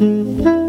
Het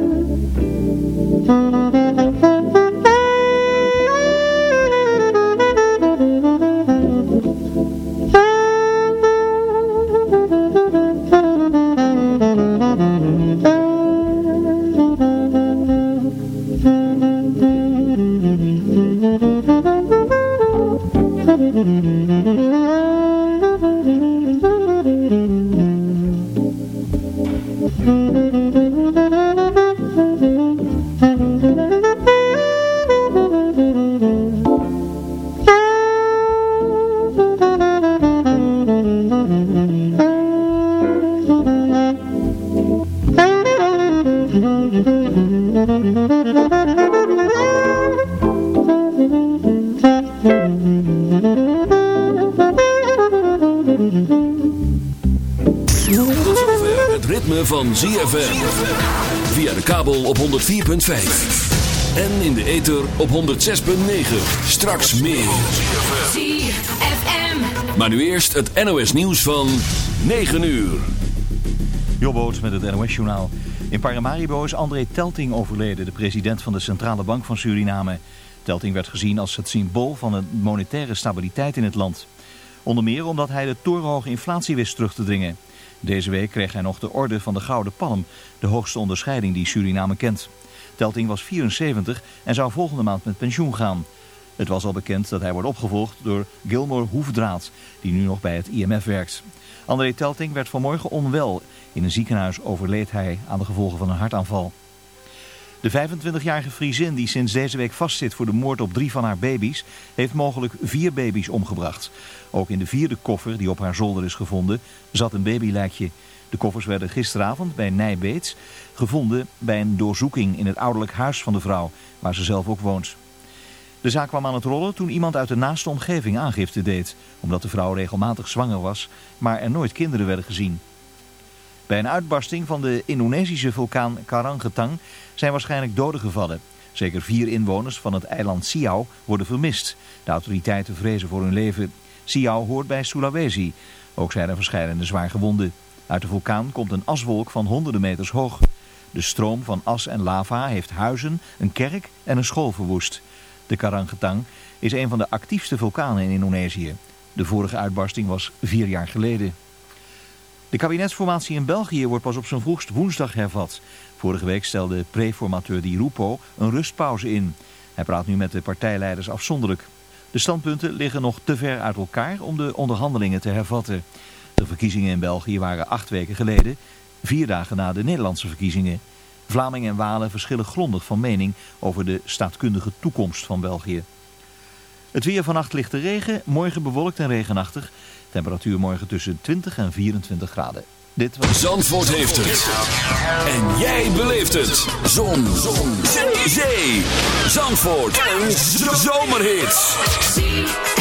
104.5. En in de ether op 106.9. Straks meer. ZFM. Maar nu eerst het NOS nieuws van 9 uur. Jobboot met het NOS-journaal. In Paramaribo is André Telting overleden, de president van de Centrale Bank van Suriname. Telting werd gezien als het symbool van de monetaire stabiliteit in het land. Onder meer omdat hij de torenhoge inflatie wist terug te dringen. Deze week kreeg hij nog de orde van de Gouden Palm, de hoogste onderscheiding die Suriname kent. Telting was 74 en zou volgende maand met pensioen gaan. Het was al bekend dat hij wordt opgevolgd door Gilmore Hoefdraad, die nu nog bij het IMF werkt. André Telting werd vanmorgen onwel. In een ziekenhuis overleed hij aan de gevolgen van een hartaanval. De 25-jarige Friesin die sinds deze week vastzit voor de moord op drie van haar baby's, heeft mogelijk vier baby's omgebracht. Ook in de vierde koffer die op haar zolder is gevonden, zat een babylijkje. De koffers werden gisteravond bij Nijbeets gevonden bij een doorzoeking in het ouderlijk huis van de vrouw, waar ze zelf ook woont. De zaak kwam aan het rollen toen iemand uit de naaste omgeving aangifte deed, omdat de vrouw regelmatig zwanger was, maar er nooit kinderen werden gezien. Bij een uitbarsting van de Indonesische vulkaan Karangetang zijn waarschijnlijk doden gevallen. Zeker vier inwoners van het eiland Siau worden vermist. De autoriteiten vrezen voor hun leven. Siau hoort bij Sulawesi. Ook zijn er verschillende zwaar gewonden. Uit de vulkaan komt een aswolk van honderden meters hoog. De stroom van as en lava heeft huizen, een kerk en een school verwoest. De Karangetang is een van de actiefste vulkanen in Indonesië. De vorige uitbarsting was vier jaar geleden. De kabinetsformatie in België wordt pas op zijn vroegst woensdag hervat. Vorige week stelde preformateur Di Rupo een rustpauze in. Hij praat nu met de partijleiders afzonderlijk. De standpunten liggen nog te ver uit elkaar om de onderhandelingen te hervatten. De verkiezingen in België waren acht weken geleden, vier dagen na de Nederlandse verkiezingen. Vlamingen en Walen verschillen grondig van mening over de staatkundige toekomst van België. Het weer vannacht ligt de regen, morgen bewolkt en regenachtig. Temperatuur morgen tussen 20 en 24 graden. Dit was... Zandvoort heeft het. En jij beleeft het. Zon. Zon. Zee. Zandvoort. Een zomerhit.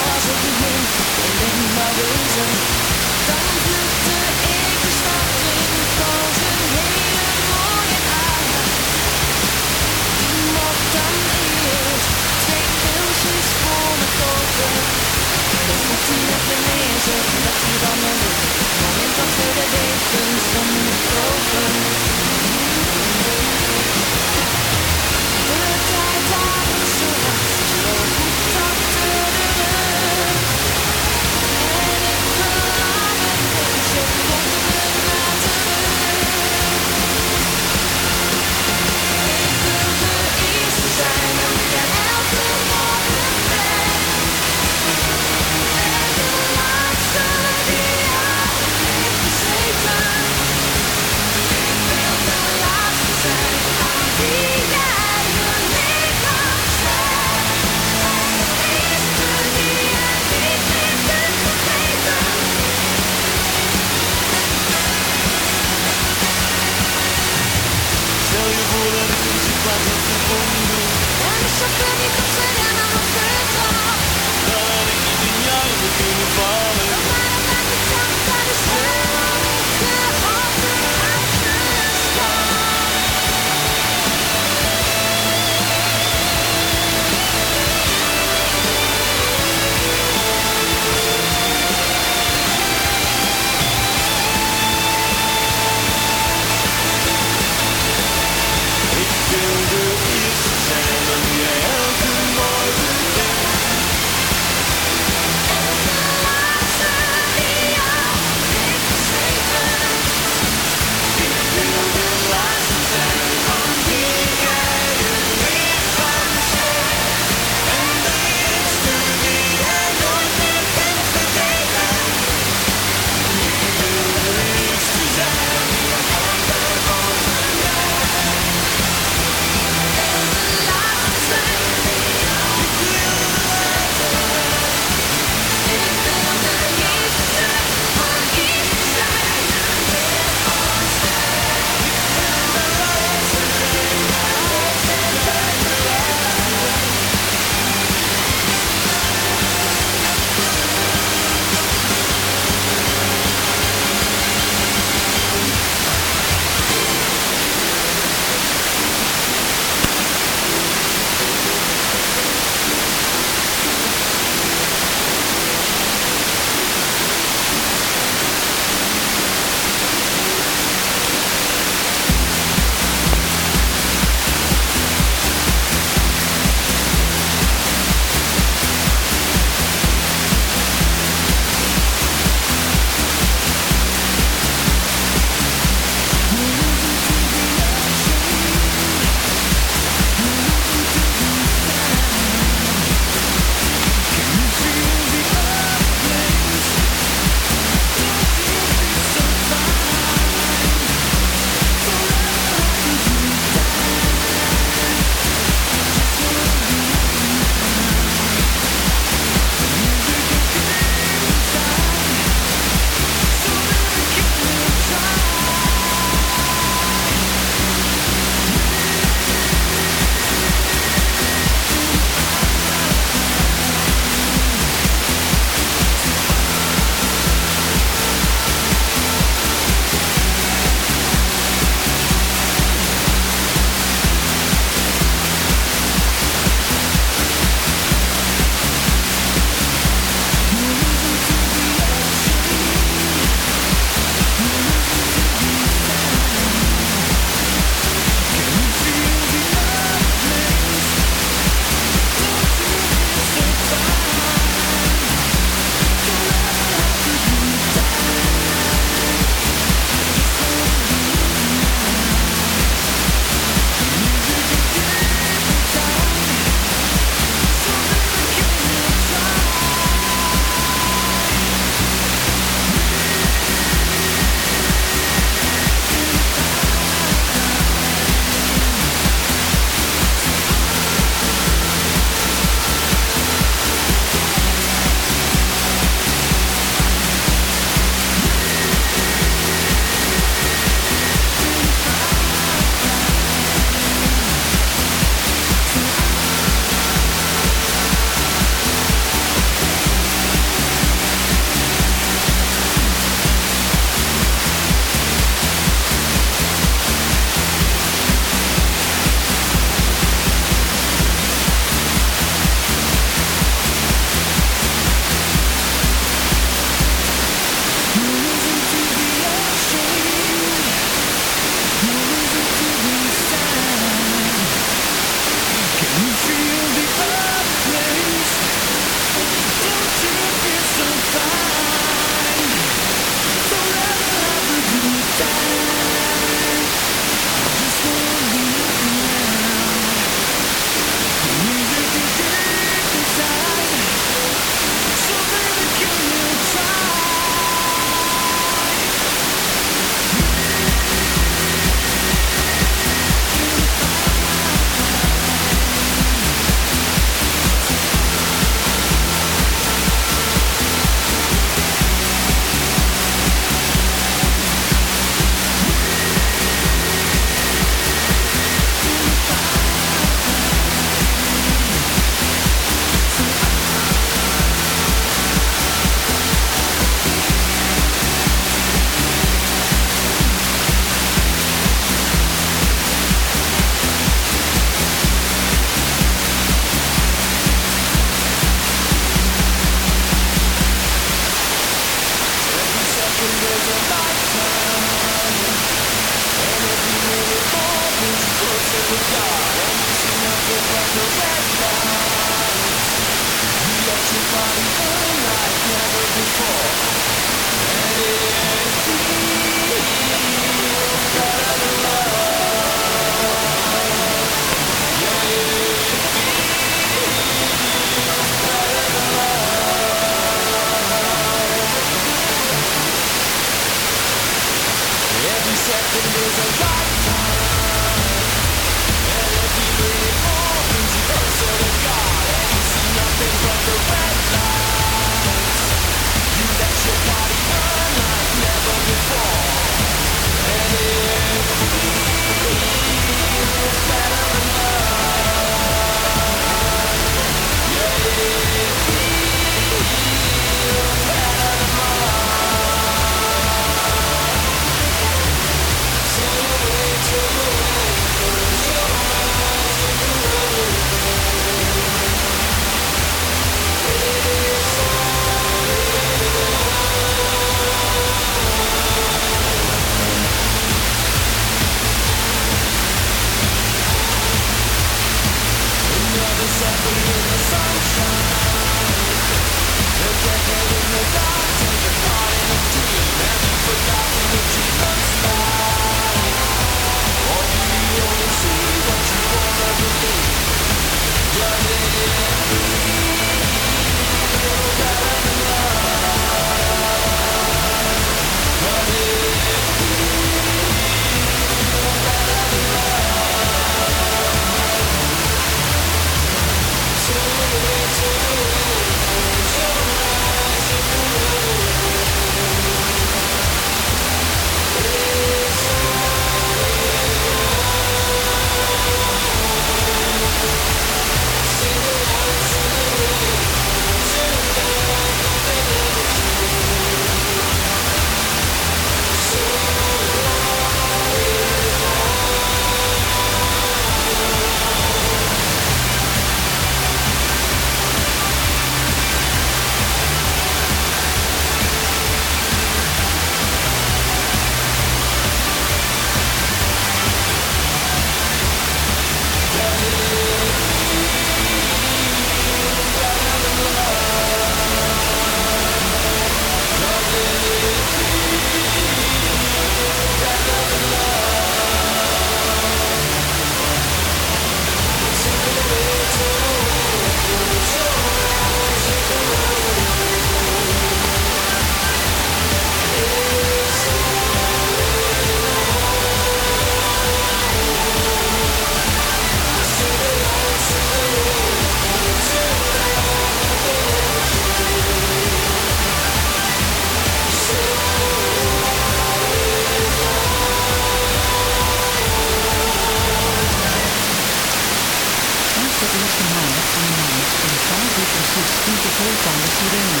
tegenstander Sirene.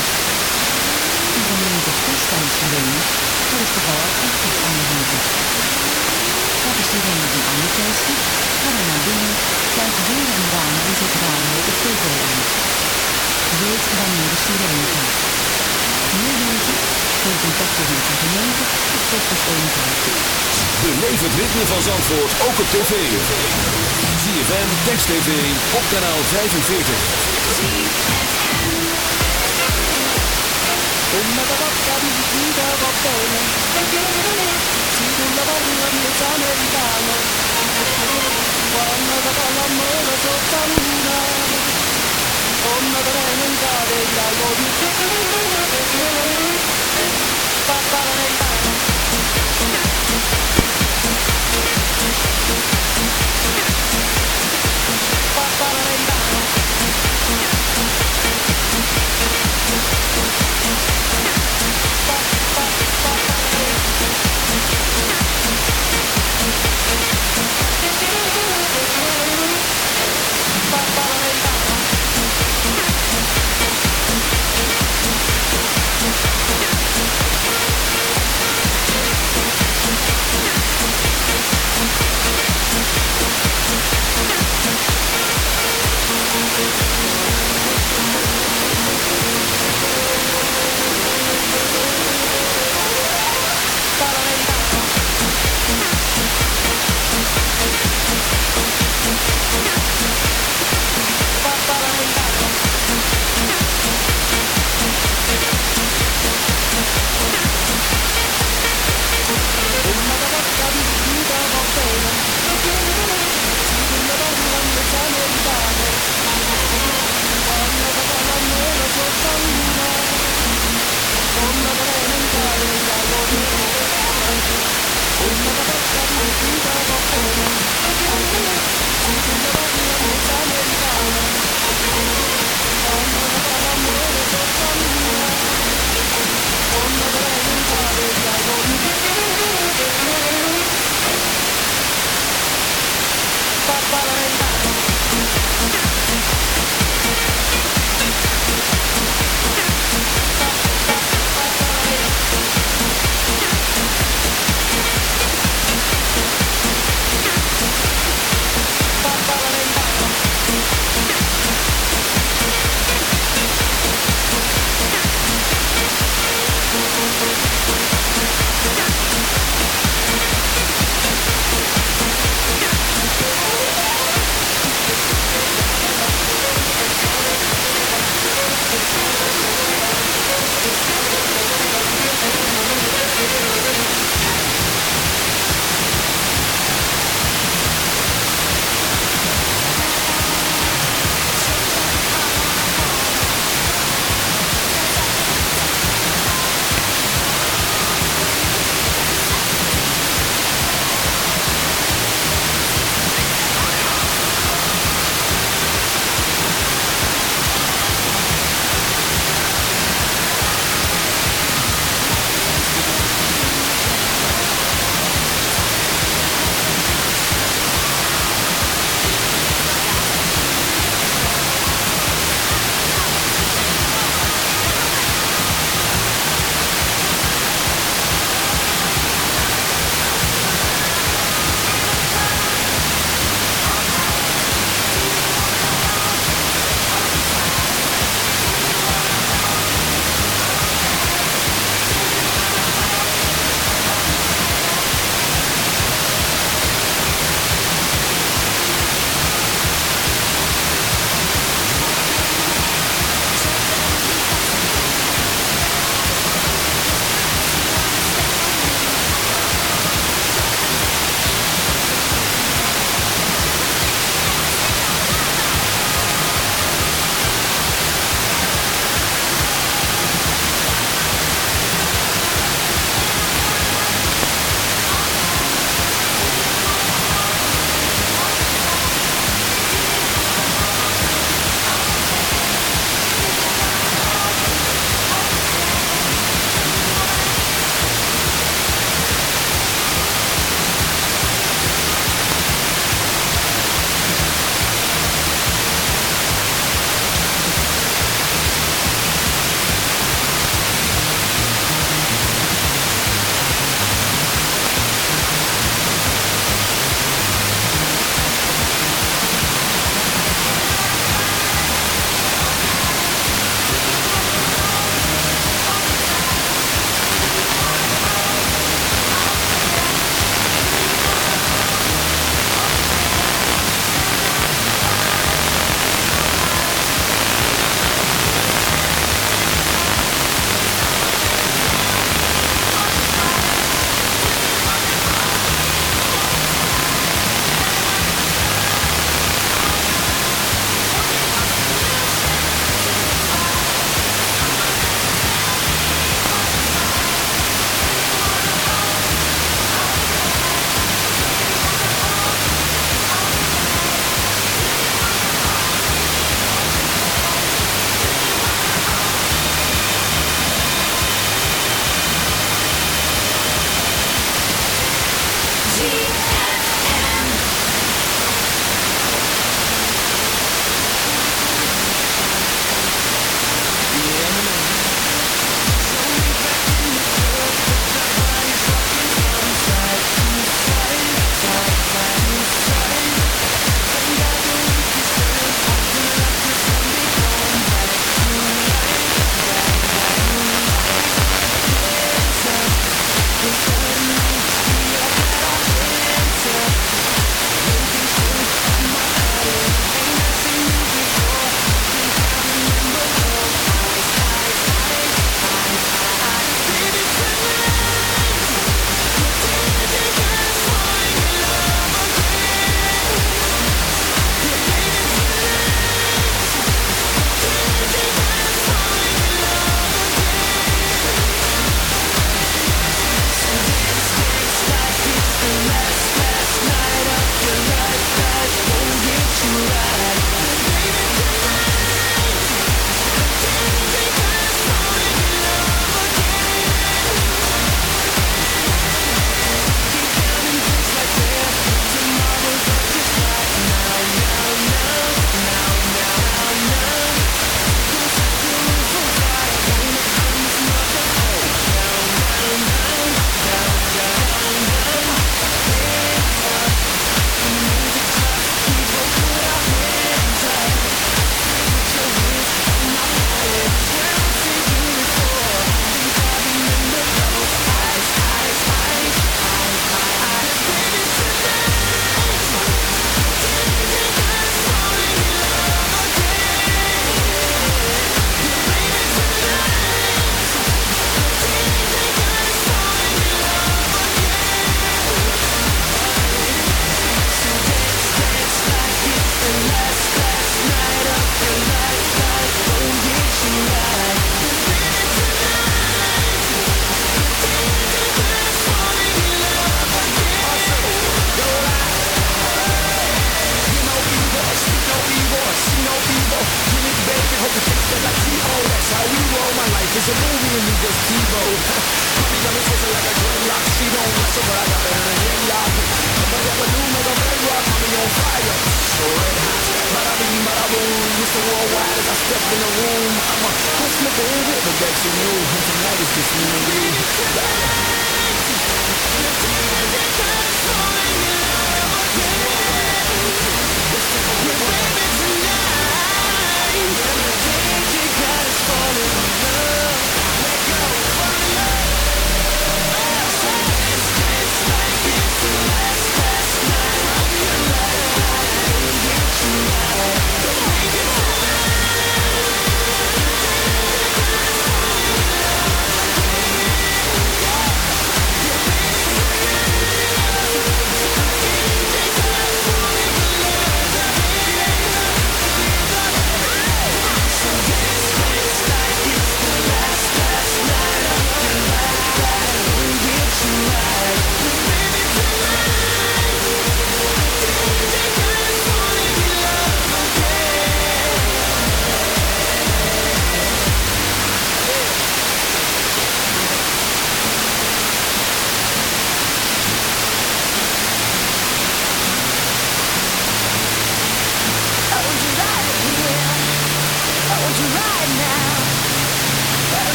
De gemeente Kustijn Sirene heeft toevallig een gat aan de is Wat de sirene van ander feestje? Ga dan naar binnen, kijk weer een raam en zet radio of tv aan. Weet wanneer de sirene gaat. Meer weten? Neem contact met de gemeente op 6051. Beleef het ritme van Zandvoort ook op tv. ZFM, Text TV, op kanaal 45. Bye. Bye-bye.